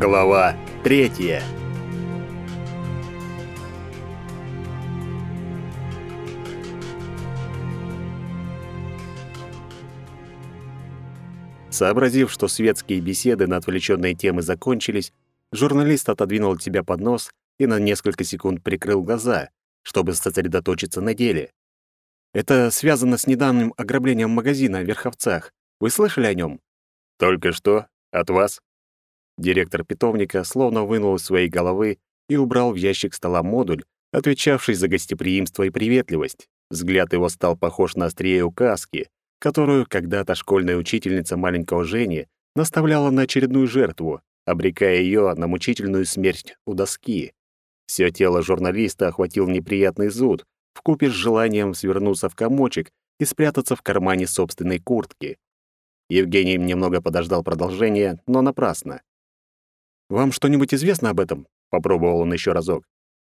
Глава третья. Сообразив, что светские беседы на отвлеченные темы закончились, журналист отодвинул от себя поднос и на несколько секунд прикрыл глаза, чтобы сосредоточиться на деле. Это связано с недавним ограблением магазина в Верховцах. Вы слышали о нем? Только что? От вас? Директор питомника словно вынул из своей головы и убрал в ящик стола модуль, отвечавший за гостеприимство и приветливость. Взгляд его стал похож на острие указки, которую когда-то школьная учительница маленького Жени наставляла на очередную жертву, обрекая ее на мучительную смерть у доски. Все тело журналиста охватил неприятный зуд, вкупе с желанием свернуться в комочек и спрятаться в кармане собственной куртки. Евгений немного подождал продолжения, но напрасно. «Вам что-нибудь известно об этом?» — попробовал он еще разок.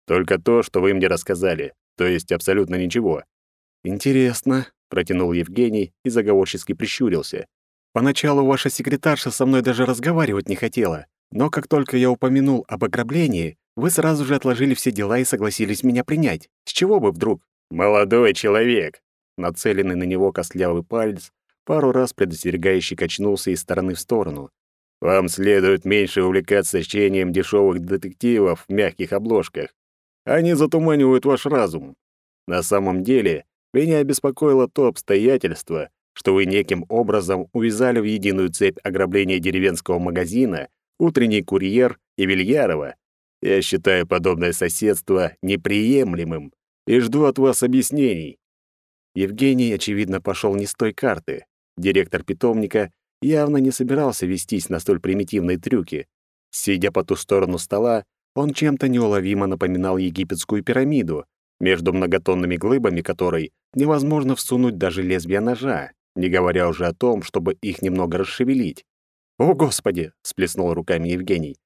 «Только то, что вы мне рассказали, то есть абсолютно ничего». «Интересно», — протянул Евгений и заговорчески прищурился. «Поначалу ваша секретарша со мной даже разговаривать не хотела, но как только я упомянул об ограблении, вы сразу же отложили все дела и согласились меня принять. С чего бы вдруг?» «Молодой человек!» Нацеленный на него костлявый палец пару раз предостерегающе качнулся из стороны в сторону. Вам следует меньше увлекаться чтением дешевых детективов в мягких обложках. Они затуманивают ваш разум. На самом деле, меня обеспокоило то обстоятельство, что вы неким образом увязали в единую цепь ограбления деревенского магазина, утренний курьер и Вильярова. Я считаю подобное соседство неприемлемым и жду от вас объяснений. Евгений, очевидно, пошел не с той карты. Директор питомника явно не собирался вестись на столь примитивные трюки. Сидя по ту сторону стола, он чем-то неуловимо напоминал египетскую пирамиду, между многотонными глыбами которой невозможно всунуть даже лезвие ножа, не говоря уже о том, чтобы их немного расшевелить. «О, Господи!» — сплеснул руками Евгений.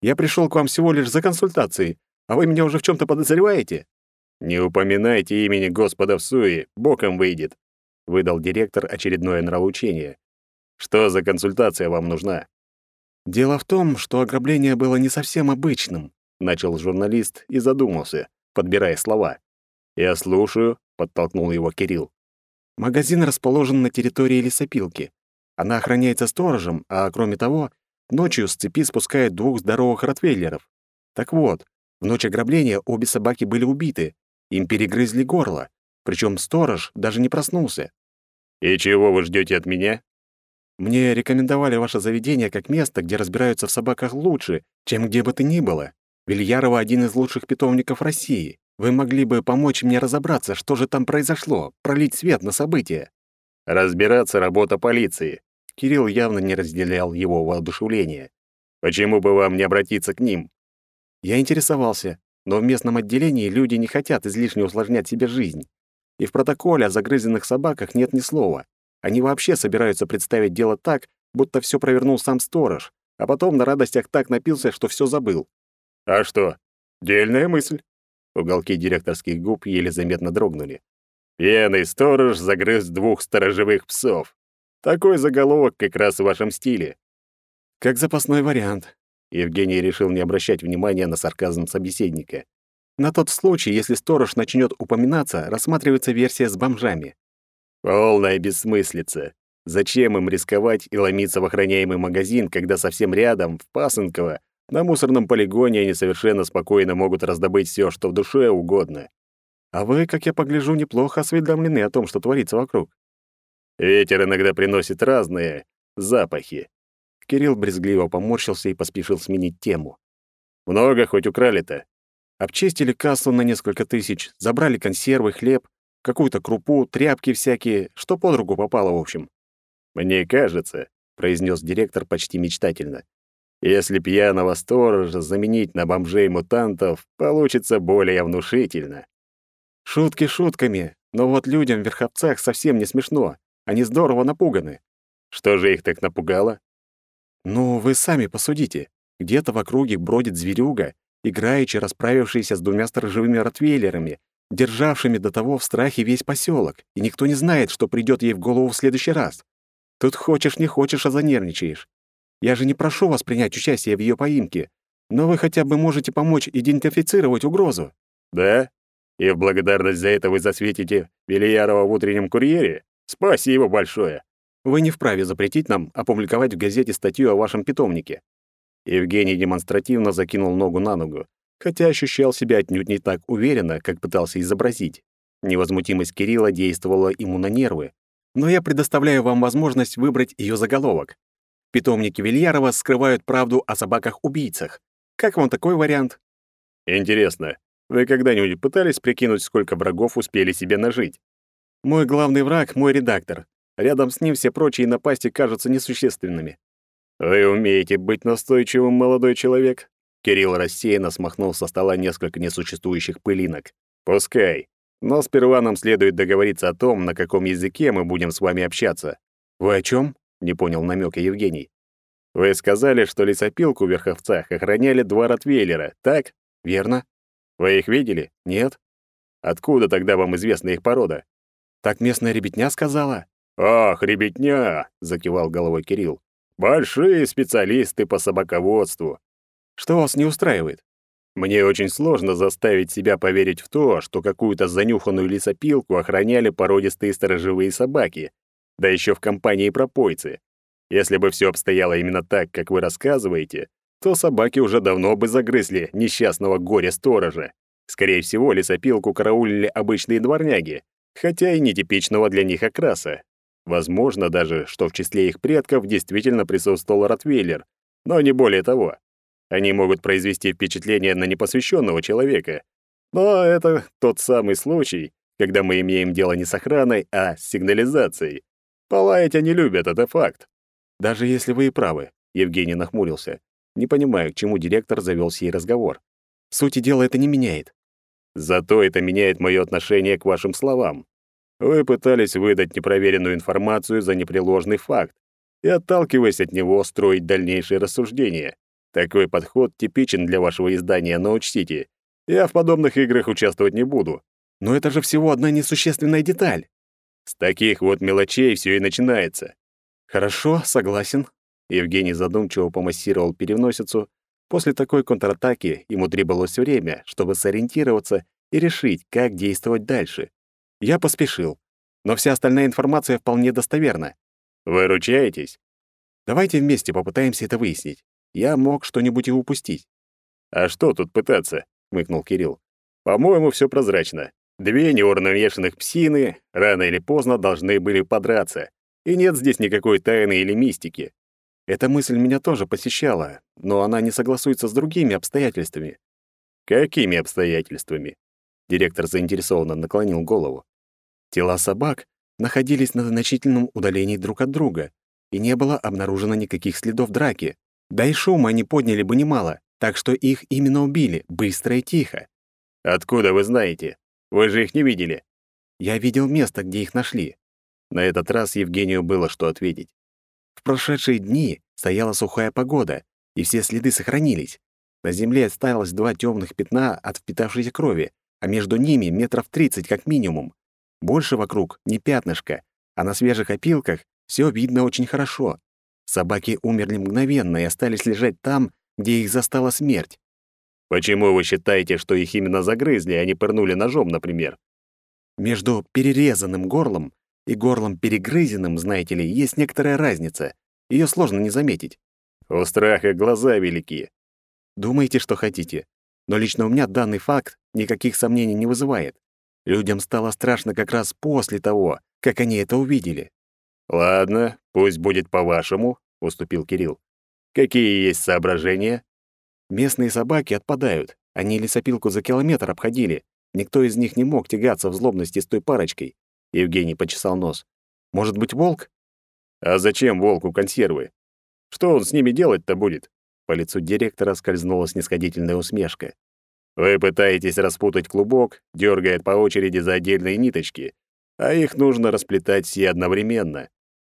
«Я пришел к вам всего лишь за консультацией, а вы меня уже в чем то подозреваете?» «Не упоминайте имени Господа в суе, боком выйдет», — выдал директор очередное нравоучение. Что за консультация вам нужна? Дело в том, что ограбление было не совсем обычным, начал журналист и задумался, подбирая слова. Я слушаю, подтолкнул его Кирилл. Магазин расположен на территории лесопилки. Она охраняется сторожем, а кроме того, ночью с цепи спускают двух здоровых ротвейлеров. Так вот, в ночь ограбления обе собаки были убиты. Им перегрызли горло. Причем сторож даже не проснулся. «И чего вы ждете от меня?» Мне рекомендовали ваше заведение как место, где разбираются в собаках лучше, чем где бы то ни было. Вильярова — один из лучших питомников России. Вы могли бы помочь мне разобраться, что же там произошло, пролить свет на события». «Разбираться — работа полиции». Кирилл явно не разделял его воодушевление. «Почему бы вам не обратиться к ним?» Я интересовался, но в местном отделении люди не хотят излишне усложнять себе жизнь. И в протоколе о загрызенных собаках нет ни слова. Они вообще собираются представить дело так, будто все провернул сам сторож, а потом на радостях так напился, что все забыл. А что? Дельная мысль. Уголки директорских губ еле заметно дрогнули. Пьяный сторож загрыз двух сторожевых псов. Такой заголовок как раз в вашем стиле. Как запасной вариант. Евгений решил не обращать внимания на сарказм собеседника. На тот случай, если сторож начнет упоминаться, рассматривается версия с бомжами. Полная бессмыслица. Зачем им рисковать и ломиться в охраняемый магазин, когда совсем рядом, в Пасынково, на мусорном полигоне они совершенно спокойно могут раздобыть все, что в душе угодно. А вы, как я погляжу, неплохо осведомлены о том, что творится вокруг. Ветер иногда приносит разные запахи. Кирилл брезгливо поморщился и поспешил сменить тему. Много хоть украли-то? Обчистили кассу на несколько тысяч, забрали консервы, хлеб, какую-то крупу, тряпки всякие, что под руку попало, в общем. «Мне кажется», — произнес директор почти мечтательно, «если пьяного сторожа заменить на бомжей-мутантов, получится более внушительно». Шутки шутками, но вот людям в Верховцах совсем не смешно. Они здорово напуганы. Что же их так напугало? Ну, вы сами посудите. Где-то в округе бродит зверюга, играючи расправившийся с двумя сторожевыми ротвейлерами, державшими до того в страхе весь поселок, и никто не знает, что придет ей в голову в следующий раз. Тут хочешь не хочешь, а занервничаешь. Я же не прошу вас принять участие в ее поимке, но вы хотя бы можете помочь идентифицировать угрозу». «Да? И в благодарность за это вы засветите Велиярова в утреннем курьере? Спасибо большое!» «Вы не вправе запретить нам опубликовать в газете статью о вашем питомнике». Евгений демонстративно закинул ногу на ногу, хотя ощущал себя отнюдь не так уверенно, как пытался изобразить. Невозмутимость Кирилла действовала ему на нервы. «Но я предоставляю вам возможность выбрать ее заголовок. Питомники Вильярова скрывают правду о собаках-убийцах. Как вам такой вариант?» «Интересно, вы когда-нибудь пытались прикинуть, сколько врагов успели себе нажить?» «Мой главный враг — мой редактор. Рядом с ним все прочие напасти кажутся несущественными». «Вы умеете быть настойчивым, молодой человек?» Кирилл рассеянно смахнул со стола несколько несуществующих пылинок. «Пускай. Но сперва нам следует договориться о том, на каком языке мы будем с вами общаться». «Вы о чем? не понял намека Евгений. Вы сказали, что лесопилку в Верховцах охраняли два ротвейлера, так? Верно. Вы их видели? Нет. Откуда тогда вам известна их порода? Так местная ребятня сказала. Ах, ребятня, закивал головой Кирилл. Большие специалисты по собаководству. Что вас не устраивает? Мне очень сложно заставить себя поверить в то, что какую-то занюханную лесопилку охраняли породистые сторожевые собаки, да еще в компании пропойцы. Если бы все обстояло именно так, как вы рассказываете, то собаки уже давно бы загрызли несчастного горя-сторожа. Скорее всего, лесопилку караулили обычные дворняги, хотя и нетипичного для них окраса. Возможно даже, что в числе их предков действительно присутствовал ротвейлер, но не более того. Они могут произвести впечатление на непосвященного человека. Но это тот самый случай, когда мы имеем дело не с охраной, а с сигнализацией. Полаять они любят, это факт. Даже если вы и правы, Евгений нахмурился. Не понимаю, к чему директор завел сей разговор. В сути дела это не меняет. Зато это меняет мое отношение к вашим словам. Вы пытались выдать непроверенную информацию за непреложный факт и, отталкиваясь от него, строить дальнейшие рассуждения. Такой подход типичен для вашего издания, но учтите, я в подобных играх участвовать не буду. Но это же всего одна несущественная деталь. С таких вот мелочей все и начинается. Хорошо, согласен. Евгений задумчиво помассировал переносицу. После такой контратаки ему требовалось время, чтобы сориентироваться и решить, как действовать дальше. Я поспешил, но вся остальная информация вполне достоверна. Вы ручаетесь? Давайте вместе попытаемся это выяснить. Я мог что-нибудь и упустить. А что тут пытаться? хмыкнул Кирилл. По-моему, все прозрачно. Две неуравновешенных псины рано или поздно должны были подраться. И нет здесь никакой тайны или мистики. Эта мысль меня тоже посещала, но она не согласуется с другими обстоятельствами. Какими обстоятельствами? Директор заинтересованно наклонил голову. Тела собак находились на значительном удалении друг от друга, и не было обнаружено никаких следов драки. Да и шума они подняли бы немало, так что их именно убили, быстро и тихо. Откуда вы знаете? Вы же их не видели. Я видел место, где их нашли. На этот раз Евгению было что ответить. В прошедшие дни стояла сухая погода, и все следы сохранились. На земле осталось два темных пятна от впитавшейся крови, а между ними метров тридцать как минимум. Больше вокруг не пятнышко, а на свежих опилках все видно очень хорошо. Собаки умерли мгновенно и остались лежать там, где их застала смерть. Почему вы считаете, что их именно загрызли, а не пырнули ножом, например? Между перерезанным горлом и горлом перегрызенным, знаете ли, есть некоторая разница. Ее сложно не заметить. У страха глаза велики. Думаете, что хотите. Но лично у меня данный факт никаких сомнений не вызывает. Людям стало страшно как раз после того, как они это увидели. Ладно, пусть будет по-вашему, уступил Кирилл. Какие есть соображения? Местные собаки отпадают. Они лесопилку за километр обходили. Никто из них не мог тягаться в злобности с той парочкой. Евгений почесал нос. Может быть, волк? А зачем волку консервы? Что он с ними делать-то будет? По лицу директора скользнула снисходительная усмешка. Вы пытаетесь распутать клубок, дергая по очереди за отдельные ниточки, а их нужно расплетать все одновременно.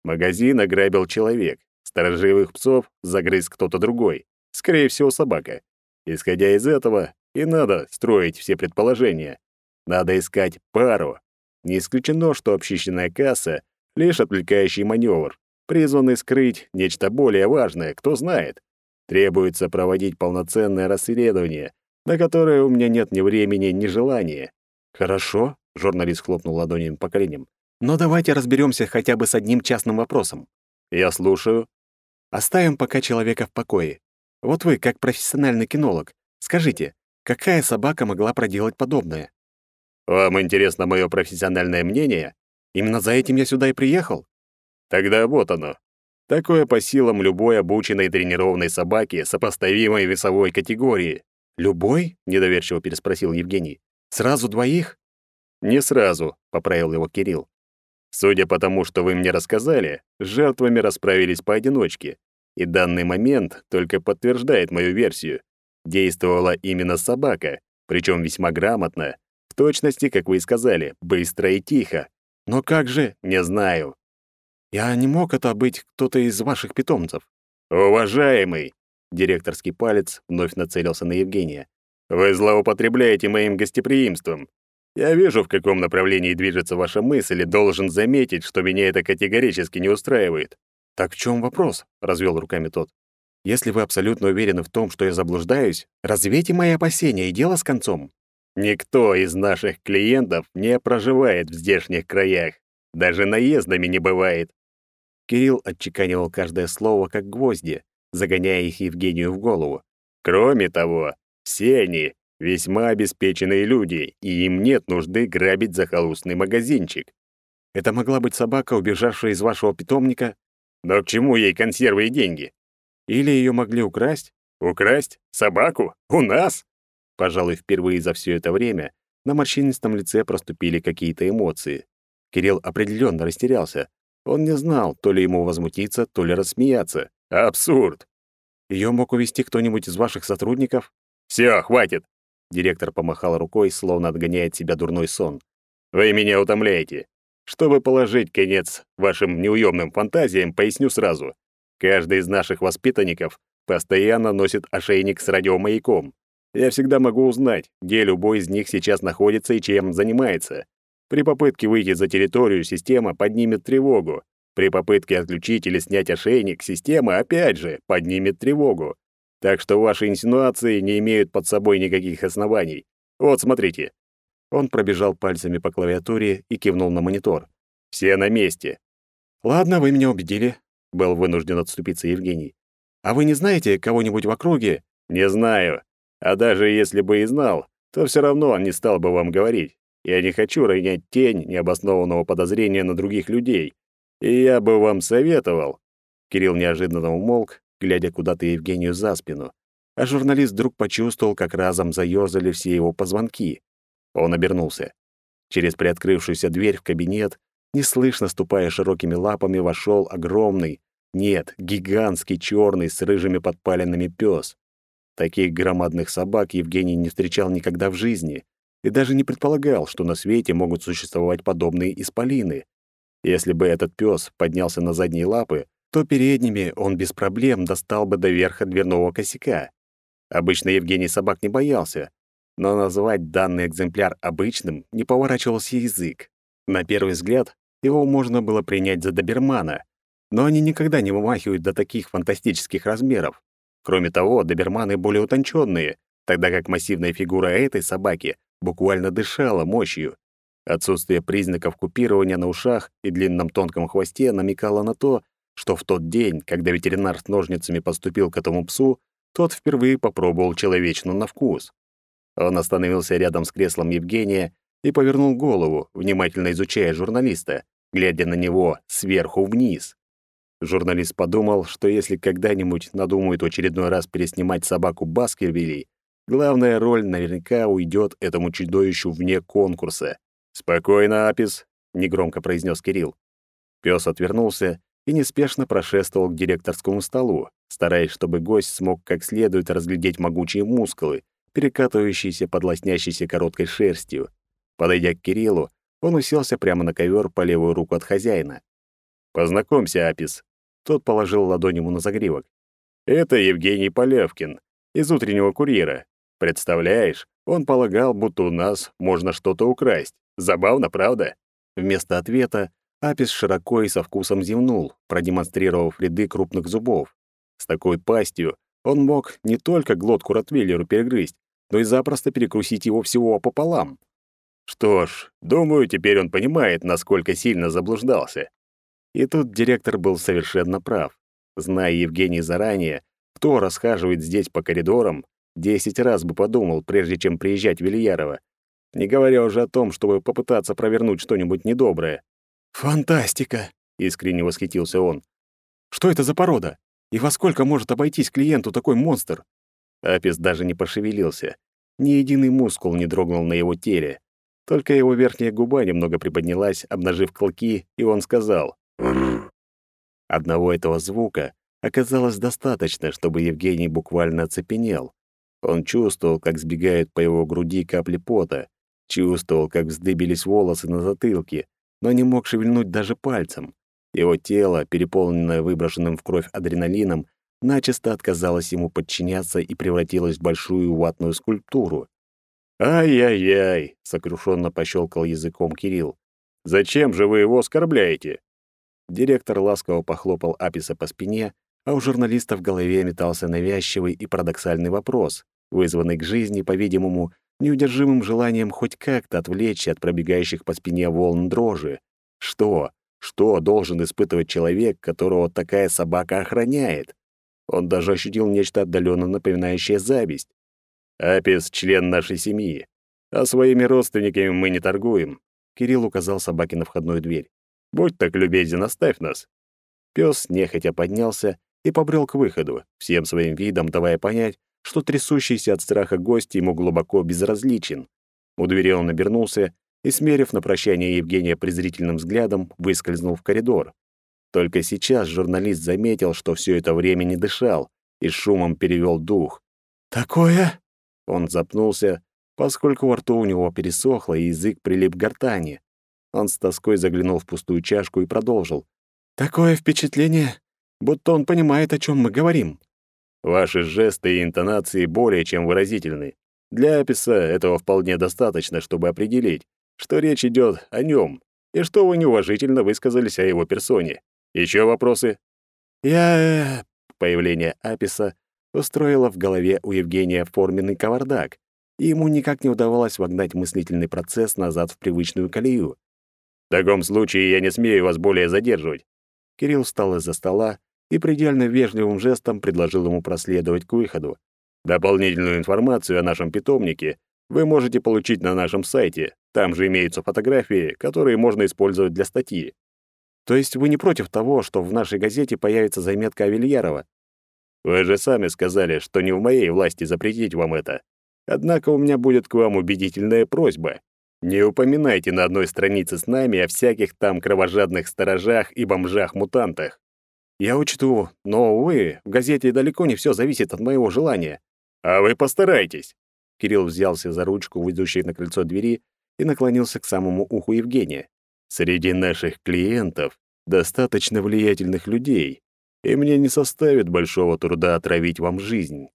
Магазин ограбил человек, сторожевых псов загрыз кто-то другой скорее всего, собака. Исходя из этого, и надо строить все предположения. Надо искать пару. Не исключено, что обчищенная касса — лишь отвлекающий маневр. призваны скрыть нечто более важное, кто знает. Требуется проводить полноценное расследование, на которое у меня нет ни времени, ни желания. Хорошо, журналист хлопнул ладонями по коленям. Но давайте разберемся хотя бы с одним частным вопросом. Я слушаю. Оставим пока человека в покое. Вот вы, как профессиональный кинолог, скажите, какая собака могла проделать подобное? Вам интересно мое профессиональное мнение? Именно за этим я сюда и приехал. Тогда вот оно. Такое по силам любой обученной тренированной собаки сопоставимой весовой категории. «Любой?» — недоверчиво переспросил Евгений. «Сразу двоих?» «Не сразу», — поправил его Кирилл. «Судя по тому, что вы мне рассказали, с жертвами расправились поодиночке, и данный момент только подтверждает мою версию. Действовала именно собака, причем весьма грамотно, в точности, как вы и сказали, быстро и тихо. Но как же, не знаю. Я не мог это быть кто-то из ваших питомцев. Уважаемый, директорский палец вновь нацелился на Евгения. Вы злоупотребляете моим гостеприимством. Я вижу, в каком направлении движется ваша мысль, и должен заметить, что меня это категорически не устраивает. Так в чем вопрос? развел руками тот. Если вы абсолютно уверены в том, что я заблуждаюсь, развейте мои опасения и дело с концом. Никто из наших клиентов не проживает в здешних краях. Даже наездами не бывает. Кирилл отчеканивал каждое слово как гвозди, загоняя их Евгению в голову. Кроме того, все они весьма обеспеченные люди, и им нет нужды грабить захолустный магазинчик. Это могла быть собака, убежавшая из вашего питомника? Но к чему ей консервы и деньги? Или ее могли украсть? Украсть? Собаку? У нас? Пожалуй, впервые за все это время на морщинистом лице проступили какие-то эмоции. Кирилл определенно растерялся. Он не знал, то ли ему возмутиться, то ли рассмеяться. Абсурд! Ее мог увести кто-нибудь из ваших сотрудников? Все, хватит! Директор помахал рукой, словно отгоняя от себя дурной сон. Вы меня утомляете. Чтобы положить конец вашим неуемным фантазиям, поясню сразу. Каждый из наших воспитанников постоянно носит ошейник с радиомаяком. Я всегда могу узнать, где любой из них сейчас находится и чем занимается. При попытке выйти за территорию система поднимет тревогу. При попытке отключить или снять ошейник, система опять же поднимет тревогу. Так что ваши инсинуации не имеют под собой никаких оснований. Вот, смотрите. Он пробежал пальцами по клавиатуре и кивнул на монитор. Все на месте. Ладно, вы меня убедили, был вынужден отступиться Евгений. А вы не знаете кого-нибудь в округе? Не знаю. А даже если бы и знал, то все равно он не стал бы вам говорить. Я не хочу ронять тень необоснованного подозрения на других людей. И я бы вам советовал. Кирилл неожиданно умолк, глядя куда-то Евгению за спину. А журналист вдруг почувствовал, как разом заёрзали все его позвонки. Он обернулся. Через приоткрывшуюся дверь в кабинет, неслышно ступая широкими лапами, вошел огромный, нет, гигантский черный с рыжими подпаленными пес. Таких громадных собак Евгений не встречал никогда в жизни и даже не предполагал, что на свете могут существовать подобные исполины. Если бы этот пес поднялся на задние лапы, то передними он без проблем достал бы до верха дверного косяка. Обычно Евгений собак не боялся, но назвать данный экземпляр обычным не поворачивался язык. На первый взгляд его можно было принять за добермана, но они никогда не вымахивают до таких фантастических размеров. Кроме того, доберманы более утонченные, тогда как массивная фигура этой собаки буквально дышала мощью. Отсутствие признаков купирования на ушах и длинном тонком хвосте намекало на то, что в тот день, когда ветеринар с ножницами поступил к этому псу, тот впервые попробовал человечину на вкус. Он остановился рядом с креслом Евгения и повернул голову, внимательно изучая журналиста, глядя на него сверху вниз. Журналист подумал, что если когда-нибудь надумают в очередной раз переснимать собаку Баскервилей, главная роль наверняка уйдет этому чудовищу вне конкурса. «Спокойно, Апис», — негромко произнес Кирилл. Пес отвернулся и неспешно прошествовал к директорскому столу, стараясь, чтобы гость смог как следует разглядеть могучие мускулы, перекатывающиеся под лоснящейся короткой шерстью. Подойдя к Кириллу, он уселся прямо на ковер по левую руку от хозяина. «Познакомься, Апис», тот положил ладонь ему на загривок. «Это Евгений Полевкин, из утреннего курьера. Представляешь, он полагал, будто у нас можно что-то украсть. Забавно, правда?» Вместо ответа Апис широко и со вкусом зевнул, продемонстрировав ряды крупных зубов. С такой пастью он мог не только глотку Ротвейлеру перегрызть, но и запросто перекусить его всего пополам. Что ж, думаю, теперь он понимает, насколько сильно заблуждался. И тут директор был совершенно прав. Зная Евгений заранее, кто расхаживает здесь по коридорам, десять раз бы подумал, прежде чем приезжать в Ильярово. Не говоря уже о том, чтобы попытаться провернуть что-нибудь недоброе. «Фантастика!» — искренне восхитился он. «Что это за порода? И во сколько может обойтись клиенту такой монстр?» Апис даже не пошевелился. Ни единый мускул не дрогнул на его теле. Только его верхняя губа немного приподнялась, обнажив клыки, и он сказал Одного этого звука оказалось достаточно, чтобы Евгений буквально оцепенел. Он чувствовал, как сбегают по его груди капли пота, чувствовал, как вздыбились волосы на затылке, но не мог шевельнуть даже пальцем. Его тело, переполненное выброшенным в кровь адреналином, начисто отказалось ему подчиняться и превратилось в большую ватную скульптуру. «Ай-яй-яй!» — сокрушенно пощелкал языком Кирилл. «Зачем же вы его оскорбляете?» Директор ласково похлопал Аписа по спине, а у журналиста в голове метался навязчивый и парадоксальный вопрос, вызванный к жизни, по-видимому, неудержимым желанием хоть как-то отвлечься от пробегающих по спине волн дрожи. Что? Что должен испытывать человек, которого такая собака охраняет? Он даже ощутил нечто отдаленно напоминающее зависть. «Апис — член нашей семьи, а своими родственниками мы не торгуем», — Кирилл указал собаке на входную дверь. Будь так любезен, оставь нас». Пёс нехотя поднялся и побрел к выходу, всем своим видом давая понять, что трясущийся от страха гость ему глубоко безразличен. У двери он обернулся и, смерив на прощание Евгения презрительным взглядом, выскользнул в коридор. Только сейчас журналист заметил, что все это время не дышал и шумом перевел дух. «Такое?» Он запнулся, поскольку во рту у него пересохло, и язык прилип к гортани. Он с тоской заглянул в пустую чашку и продолжил. «Такое впечатление, будто он понимает, о чем мы говорим». «Ваши жесты и интонации более чем выразительны. Для описа этого вполне достаточно, чтобы определить, что речь идет о нем и что вы неуважительно высказались о его персоне. Еще вопросы?» «Я...» э, Появление Аписа устроило в голове у Евгения форменный кавардак, и ему никак не удавалось вогнать мыслительный процесс назад в привычную колею. В таком случае я не смею вас более задерживать. Кирилл встал из-за стола и предельно вежливым жестом предложил ему проследовать к выходу. Дополнительную информацию о нашем питомнике вы можете получить на нашем сайте. Там же имеются фотографии, которые можно использовать для статьи. То есть вы не против того, что в нашей газете появится заметка о Вильярова? Вы же сами сказали, что не в моей власти запретить вам это. Однако у меня будет к вам убедительная просьба. Не упоминайте на одной странице с нами о всяких там кровожадных сторожах и бомжах-мутантах. Я учту, но, увы, в газете далеко не все зависит от моего желания. А вы постарайтесь. Кирилл взялся за ручку, ведущей на крыльцо двери, и наклонился к самому уху Евгения. Среди наших клиентов достаточно влиятельных людей, и мне не составит большого труда отравить вам жизнь.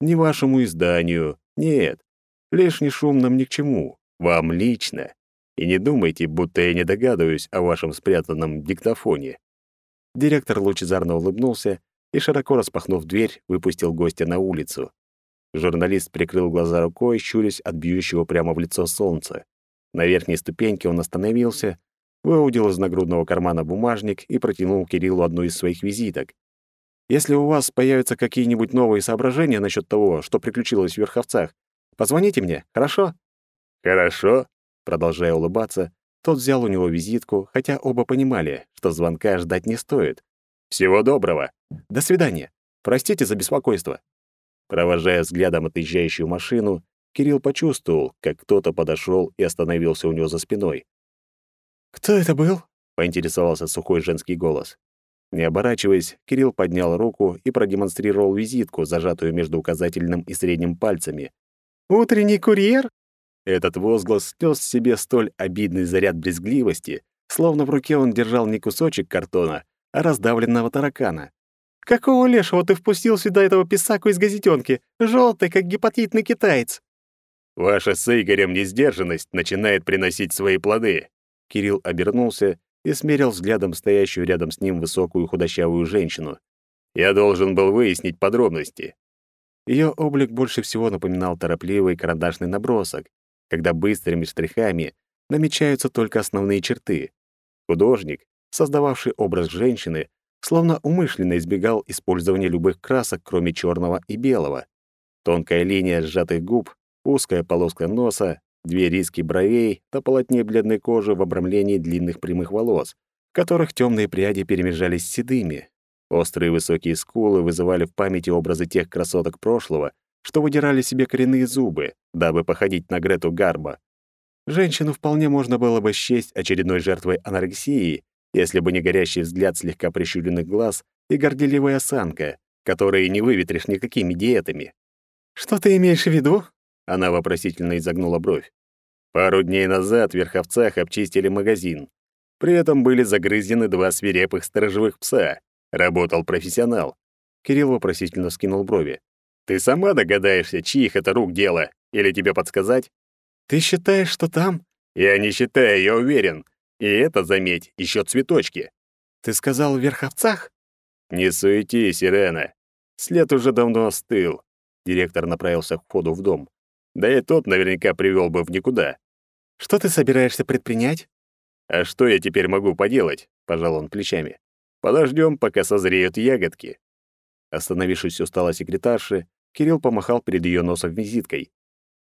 Ни вашему изданию, нет. Лишний шум нам ни к чему. Вам лично. И не думайте, будто я не догадываюсь о вашем спрятанном диктофоне». Директор лучезарно улыбнулся и, широко распахнув дверь, выпустил гостя на улицу. Журналист прикрыл глаза рукой, щурясь от бьющего прямо в лицо солнца. На верхней ступеньке он остановился, выудил из нагрудного кармана бумажник и протянул Кириллу одну из своих визиток. «Если у вас появятся какие-нибудь новые соображения насчет того, что приключилось в Верховцах, позвоните мне, хорошо?» «Хорошо», — продолжая улыбаться, тот взял у него визитку, хотя оба понимали, что звонка ждать не стоит. «Всего доброго! До свидания! Простите за беспокойство!» Провожая взглядом отъезжающую машину, Кирилл почувствовал, как кто-то подошел и остановился у него за спиной. «Кто это был?» — поинтересовался сухой женский голос. Не оборачиваясь, Кирилл поднял руку и продемонстрировал визитку, зажатую между указательным и средним пальцами. «Утренний курьер?» Этот возглас снес себе столь обидный заряд брезгливости, словно в руке он держал не кусочек картона, а раздавленного таракана. «Какого лешего ты впустил сюда этого писаку из газетенки, желтый, как гепатитный китаец?» «Ваша с Игорем несдержанность начинает приносить свои плоды». Кирилл обернулся и смерил взглядом стоящую рядом с ним высокую худощавую женщину. Я должен был выяснить подробности. Ее облик больше всего напоминал торопливый карандашный набросок, когда быстрыми штрихами намечаются только основные черты. Художник, создававший образ женщины, словно умышленно избегал использования любых красок, кроме черного и белого. Тонкая линия сжатых губ, узкая полоска носа, две риски бровей на полотне бледной кожи в обрамлении длинных прямых волос, в которых темные пряди перемежались с седыми. Острые высокие скулы вызывали в памяти образы тех красоток прошлого, что выдирали себе коренные зубы, дабы походить на Грету Гарба. Женщину вполне можно было бы счесть очередной жертвой анорексии, если бы не горящий взгляд слегка прищуренных глаз и горделивая осанка, которые не выветришь никакими диетами. «Что ты имеешь в виду?» Она вопросительно изогнула бровь. Пару дней назад в Верховцах обчистили магазин. При этом были загрызены два свирепых сторожевых пса. Работал профессионал. Кирилл вопросительно скинул брови. «Ты сама догадаешься, чьих это рук дело? Или тебе подсказать?» «Ты считаешь, что там?» «Я не считаю, я уверен. И это, заметь, еще цветочки». «Ты сказал в Верховцах?» «Не суетись, Ирена. След уже давно остыл». Директор направился к входу в дом. Да и тот наверняка привел бы в никуда. «Что ты собираешься предпринять?» «А что я теперь могу поделать?» — пожал он плечами. Подождем, пока созреют ягодки». Остановившись у стола секретарши, Кирилл помахал перед ее носом визиткой.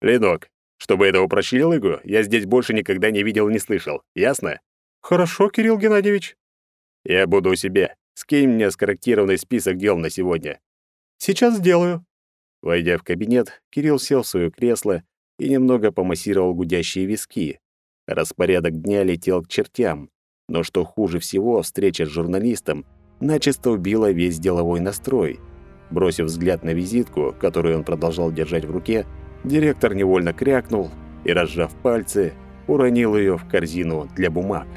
«Ленок, чтобы этого прощелыгу я здесь больше никогда не видел и не слышал. Ясно?» «Хорошо, Кирилл Геннадьевич». «Я буду у себя. Скинь мне скорректированный список дел на сегодня». «Сейчас сделаю». Войдя в кабинет, Кирилл сел в свое кресло и немного помассировал гудящие виски. Распорядок дня летел к чертям. Но что хуже всего, встреча с журналистом начисто убила весь деловой настрой. Бросив взгляд на визитку, которую он продолжал держать в руке, директор невольно крякнул и, разжав пальцы, уронил ее в корзину для бумаг.